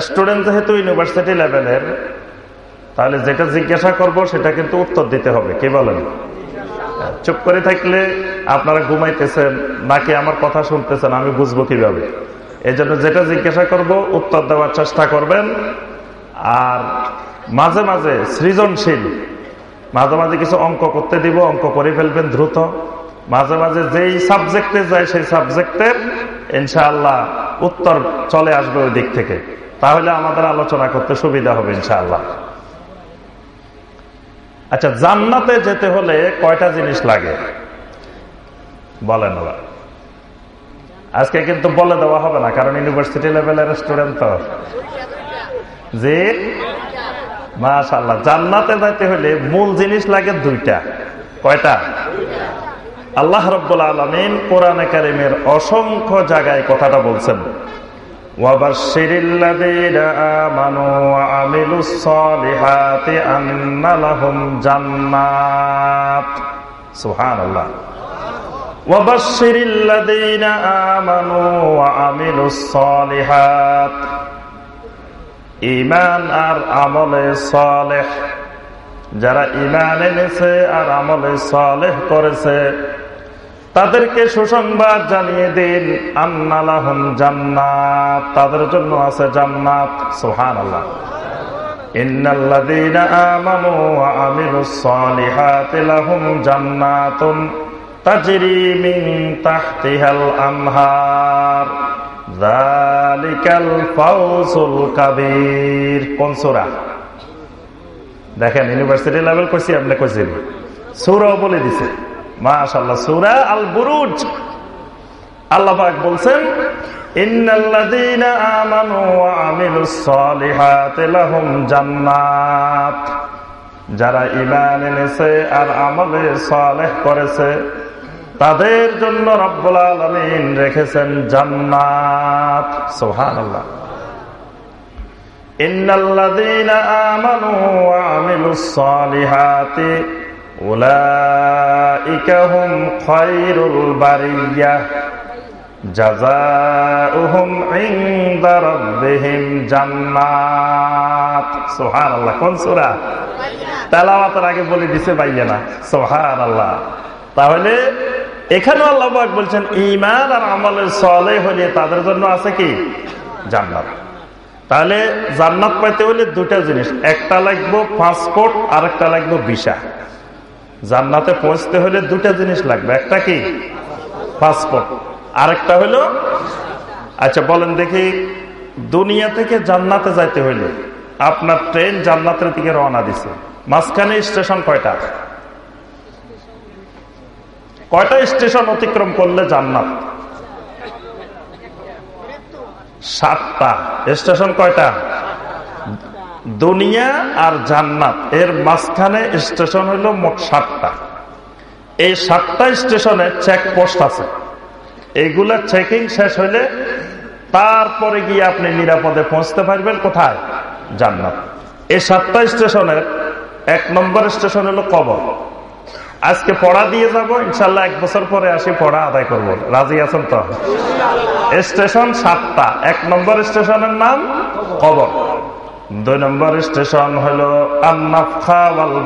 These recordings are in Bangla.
স্টুডেন্ট যেহেতু ইউনিভার্সিটি লেভেলের তাহলে যেটা জিজ্ঞাসা করব সেটা কিন্তু উত্তর দিতে হবে। কি বলেন? চুপ করে থাকলে আপনারা ঘুমাইতেছেন, নাকি আমার কথা শুনতেছেন, আমি বুঝব কীভাবে? এই জন্য যেটা জিজ্ঞাসা করব, উত্তর দেওয়ার চেষ্টা করবেন। আর মাঝে মাঝে সৃজনশীল, মাঝে মাঝে কিছু অঙ্ক করতে দিব, অঙ্ক করে ফেলবেন দ্রুত। মাঝে মাঝে যেই সাবজেক্টে যায়, সেই সাবজেক্টের ইনশাআল্লাহ উত্তর চলে আসবে ওই দিক থেকে। তাহলে আমাদের আলোচনা করতে সুবিধা হবে, ইনশাআল্লাহ। আচ্ছা জান্নাতে যেতে হলে কয়টা জিনিস লাগে? বলেন ওরা। আজকে কিন্তু বলে দেওয়া হবে না, কারণ ইউনিভার্সিটি লেভেলের স্টুডেন্ট তো। যে মাশাল্লাহ জান্নাতে যাইতে হলে মূল জিনিস লাগে দুইটা। কয়টা? আল্লাহ রব্বুল আলমিন কোরআনে কারিমের অসংখ্য জায়গায় কথাটা বলছেন। وبشر الذين آمنوا وعملوا الصالحات أن لهم جنات سبحان الله وبشر الذين آمنوا وعملوا الصالحات ইমান আর আমলে সালেহ যারা ইমান এনেছে আর আমলে সালেহ করেছে তাদেরকে সুসংবাদ জানিয়ে দিন, আন্নালাহম জান্নাত। তাদের জন্য আছে জান্নাত সোহান আল্লাহ দেখেন, ইউনিভার্সিটি লেভেল কইছি, আপনি কইছেন। সূরাও বলে দিছে। মাশাল্লাহ সুরা আল বুরুজ আল্লাহ পাক বলছেন, ইন্নাল্লাযীনা আমানু ওয়া আমিলুস সালিহাতি লাহুম জান্নাত। যারা ঈমান এনেছে আর আমলে সালেহ করেছে, তাদের জন্য রব্বুল আলামিন রেখেছেন জান্নাত। সুবহানাল্লাহ। ইন্নাল্লাযীনা আমানু ওয়া আমিলুস সালিহাতি বারিয়া জান্নাত। কোন আগে বলে দিছে পাইয়া না। সুবহানাল্লাহ। তাহলে এখানে আল্লাহ বলছেন ইমান আর আমলের সলে হলে তাদের জন্য আছে কি? জান্নাত। তাহলে জান্নাত পাইতে হলে দুটা জিনিস, একটা লাগবো পাসপোর্ট আর একটা লাগবো ভিসা জান্নাতে পৌঁছতে হলে দুটা জিনিস লাগবে। একটা কি? পাসপোর্ট আরেকটা হলো আচ্ছা বলেন দেখি, দুনিয়া থেকে জান্নাতে যাইতে হইলে আপনার ট্রেন জান্নাতের দিকে রওনা দিছে। মাঝখানে স্টেশন কয়টা? কয়টা স্টেশন অতিক্রম করলে জান্নাত? সাতটা। স্টেশন কয়টা? দুনিয়া আর জান্নাত। এর মাঝখানে স্টেশন হলো মোট সাতটা। এই সাতটা স্টেশনে চেকপোস্ট আছে। এইগুলা চেকিং শেষ হইলে তারপরে গিয়ে আপনি নিরাপদে পৌঁছতে পারবেন কোথায়? জান্নাত। এই সাতটা স্টেশনের এক নম্বর স্টেশন হলো কবর। আজকে পড়া দিয়ে যাব ইনশাল্লাহ এক বছর পরে আসি, পড়া আদায় করব। রাজি আছেন তো? স্টেশন সাতটা। এক নম্বর স্টেশনের নাম কবর। দুই নম্বর স্টেশন হলো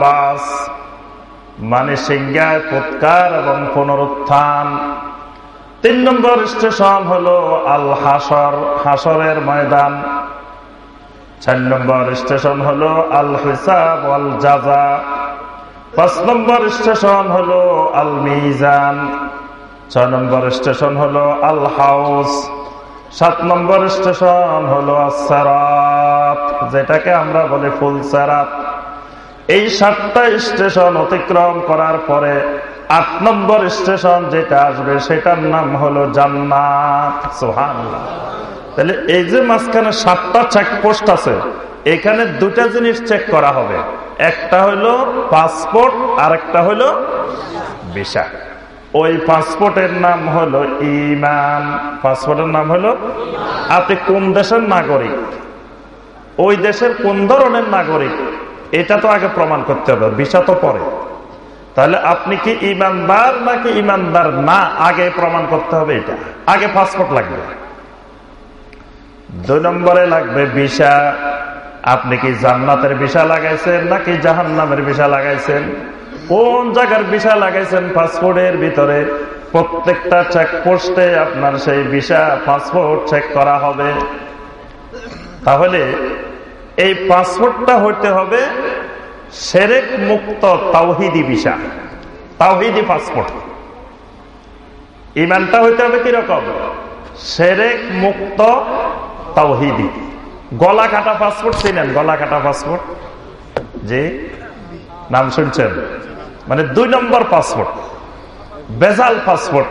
বাস। মানে সিংহায় ফুৎকার এবং পুনরুত্থান। তিন নম্বর স্টেশন হল আল হাসর হাসরের ময়দান। চার নম্বর স্টেশন হল আল হিসাব আল জাজা। পাঁচ নম্বর স্টেশন হল আল মিজান। ছয় নম্বর স্টেশন হল আল হাউস। সাত নম্বর স্টেশন হলো সারাত, যেটাকে আমরা বলি ফুল সারাত। এই সাতটা স্টেশন অতিক্রম করার পরে আট নম্বর স্টেশন যেটা আসবে, সেটার নাম হলো জান্নাত। সোহান তাহলে এই যে মাঝখানে সাতটা চেকপোস্ট আছে, এখানে দুটা জিনিস চেক করা হবে। একটা হলো পাসপোর্ট আর একটা হলো ভিসা ওই পাসপোর্টের নাম হলো ইমান। পাসপোর্টের নাম হলো আপনি কোন দেশের নাগরিক? ওই দেশের কোন ধরনের নাগরিক, এটা তো আগে প্রমাণ করতে হবে, ভিসা তো পরে। তাহলে আপনি কি ইমানদার নাকি ইমানদার না? আগে প্রমাণ করতে হবে এটা। আগে পাসপোর্ট লাগবে। দুই নম্বরে লাগবে বিষা আপনি কি জান্নাতের বিষা লাগাইছেন নাকি জাহান্নামের বিষা লাগাইছেন? কোন জায়গার বিষা লাগাইছেন পাসপোর্টের ভিতরে? প্রত্যেকটা চেকপোস্টে আপনার সেই বিষা পাসপোর্ট চেক করা হবে। তাহলে এই পাসপোর্টটা হইতে হবে সেরেক মুক্ত তাওহিদি বিষা তাওহিদি পাসপোর্ট ইমানটা হইতে হবে কীরকম সেরেক মুক্ত তাওহিদি। গলা কাটা পাসপোর্ট ছিলেন গলা কাটা পাসপোর্ট যে নাম শুনছেন? মানে দুই নম্বর পাসপোর্ট বেজাল পাসপোর্ট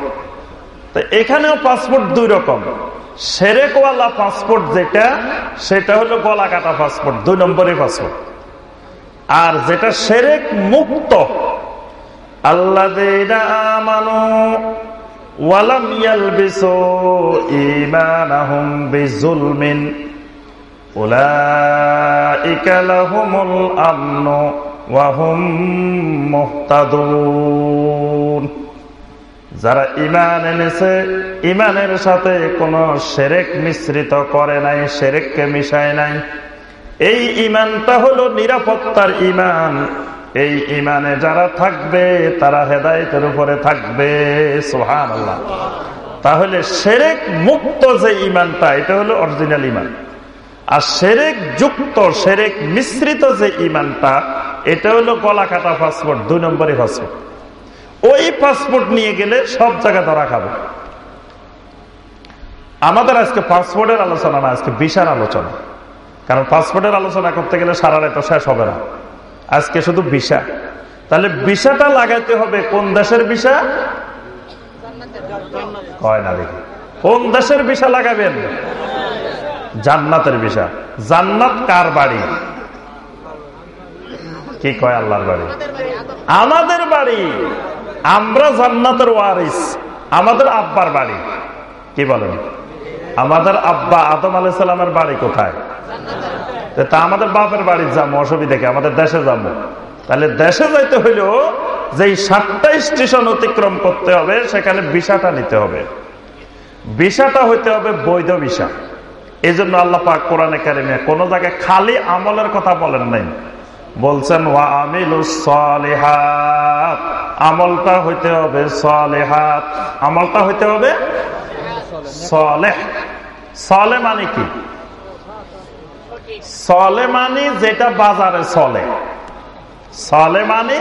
তো এখানেও পাসপোর্ট দুই রকম। সেরেকওয়ালা পাসপোর্ট যেটা, সেটা হলো গলা কাটা পাসপোর্ট, দুই নম্বরের পাসপোর্ট। আর যেটা সেরেক মুক্ত আল্লাহ আমানু, ওয়ালাম ইয়ালবিসু ঈমানাহুম বিজুলমিন, উলাইকা লাহুমুল আমনু, ওয়া হুম মুহতাদুন। যারা ইমান এনেছে ইমানের সাথে কোনো সেরেক মিশ্রিত করে নাই, সেরেককে মিশায় নাই। এই ইমানটা হলো নিরাপত্তার ইমান এই ইমানে যারা থাকবে, তারা হেদায়তের উপরে থাকবে। সোহান আল্লাহ তাহলে সেরেক মুক্ত যে ইমানটা এটা হলো অরিজিনাল ইমান আর সেরেক যুক্ত, সেরেক মিশ্রিত যে ইমানটা এটা হলো গলা কাটা পাসপোর্ট দুই নম্বরই পাসপোর্ট ওই পাসপোর্ট নিয়ে গেলে সব জায়গায় ধরা খাবে। আমাদের আজকে পাসপোর্টের আলোচনা না, আজকে বিশাল আলোচনা। কারণ পাসপোর্টের আলোচনা করতে গেলে সারা রাত শেষ হবে না। আজকে শুধু ভিসা। তাহলে ভিসাটা লাগাইতে হবে কোন দেশের ভিসা? কয় না দেখি। কোন দেশের ভিসা লাগাবেন? জান্নাতের ভিসা। জান্নাত কার বাড়ি? কি কয় আল্লাহর বাড়ি? আমাদের বাড়ি। আমরা জান্নাতের ওয়ারিস, আমাদের আব্বার বাড়ি। কি বলেন? আমাদের আব্বা আদম আলাইসাল্লামের বাড়ি কোথায়? তা আমাদের বাপের বাড়ি যাব অসুবিধা কি? আমাদের দেশে যাব তাহলে দেশে যাইতে হইলেও যে সাতটা স্টেশন অতিক্রম করতে হবে, সেখানে বিষাটা নিতে হবে। বিষাটা হইতে হবে বৈধ বিষা। এই জন্য আল্লাহ পাক কোরআনে কারিমে কোন জায়গায় খালি আমলের কথা বলেন নাই। বলছেন, ওয়া আমিলুসলিহাত আমলটা হইতে হবে সলেহাত। আমলটা হইতে হবে সলেহ। সলে মানে কি? সলে মানে যেটা বাজারে চলে। সলে মানে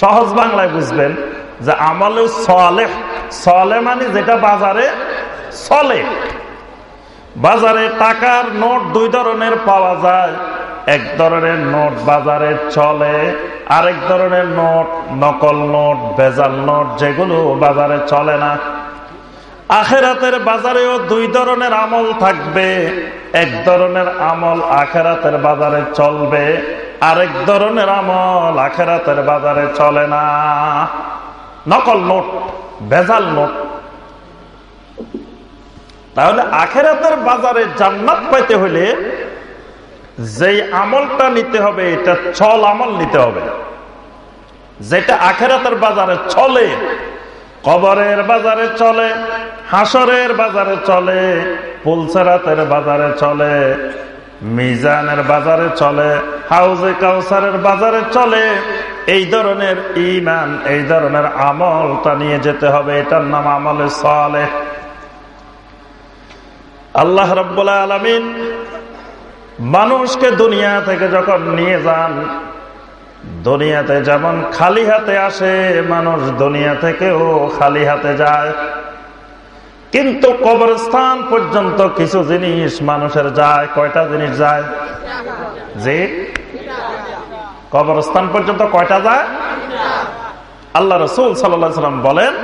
সহজ বাংলায় বুঝবেন যে আমলে সলে সলে মানে যেটা বাজারে চলে। বাজারে টাকার নোট দুই ধরনের পাওয়া যায়। এক ধরনের নোট বাজারে চলে, আরেক ধরনের নোট, নকল নোট, বেজাল নোট, যেগুলো বাজারে চলে না। আখেরাতের বাজারেও দুই ধরনের আমল থাকবে। এক ধরনের আমল আখেরাতের বাজারে চলবে, আরেক ধরনের আমল আখেরাতের বাজারে চলে না। নকল নোট, বেজাল নোট। তাহলে আখেরাতের বাজারে জান্নাত পাইতে হলে যেই আমলটা নিতে হবে, এটা ছল আমল নিতে হবে। যেটা আখেরাতের বাজারে চলে, কবরের বাজারে চলে হাসরের বাজারে চলে, পুলসেরাতের বাজারে চলে, মিজানের বাজারে চলে, হাউজে কাউসারের বাজারে চলে, এই ধরনের ইমান এই ধরনের আমলটা নিয়ে যেতে হবে। এটার নাম আমলে চলে আল্লাহ রব্বুল্লাহ আলমিন মানুষকে দুনিয়া থেকে যখন নিয়ে যান, দুনিয়াতে যেমন খালি হাতে আসে, মানুষ দুনিয়া থেকেও খালি হাতে যায়। কিন্তু কবরস্থান পর্যন্ত কিছু জিনিস মানুষের যায়, কয়টা জিনিস যায়? যে কবরস্থান পর্যন্ত কয়টা যায়? আল্লাহ রসুল সাল্লাম বলেন,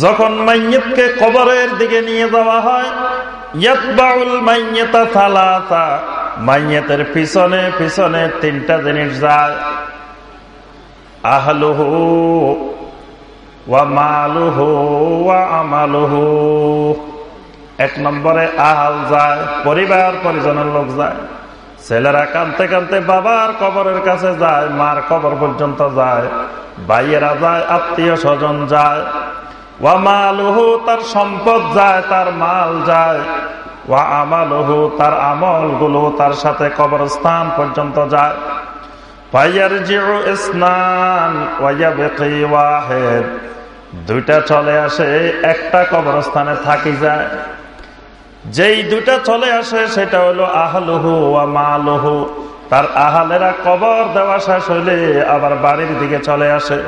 যখন মাইয়তকে কবরের দিকে নিয়ে যাওয়া হয় মাইয়েতের পিছনে পিছনে তিনটা জিনিস যায়। আহলুহু ওয়া মালুহু ওয়া এক নম্বরে আহাল যায়, পরিবার, পরিজনের লোক যায়। ছেলেরা কানতে কানতে বাবার কবরের কাছে যায়, মার কবর পর্যন্ত যায়। ভাইয়েরা যায়, আত্মীয় স্বজন যায়। ওয়া মালুহু, তার সম্পদ যায়, তার মাল যায়। ওয়া আমালহু, তার আমলগুলো তার সাথে কবরস্থান পর্যন্ত যায়। স্নান ওয়াহেদ। দুইটা চলে আসে, একটা কবরস্থানে থাকি যায়। যেই দুইটা চলে আসে, সেটা হলো আহলহু ওয়া মালহু। তার আহালেরা কবর দেওয়া শেষ হইলে আবার বাড়ির দিকে চলে আসে।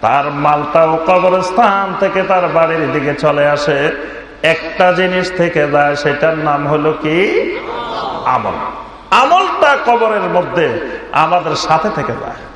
তার মালটাও কবরস্থান থেকে তার বাড়ির দিকে চলে আসে। একটা জিনিস থেকে যায়, সেটার নাম হলো কি? আমল। আমলটা কবরের মধ্যে আমাদের সাথে থেকে যায়।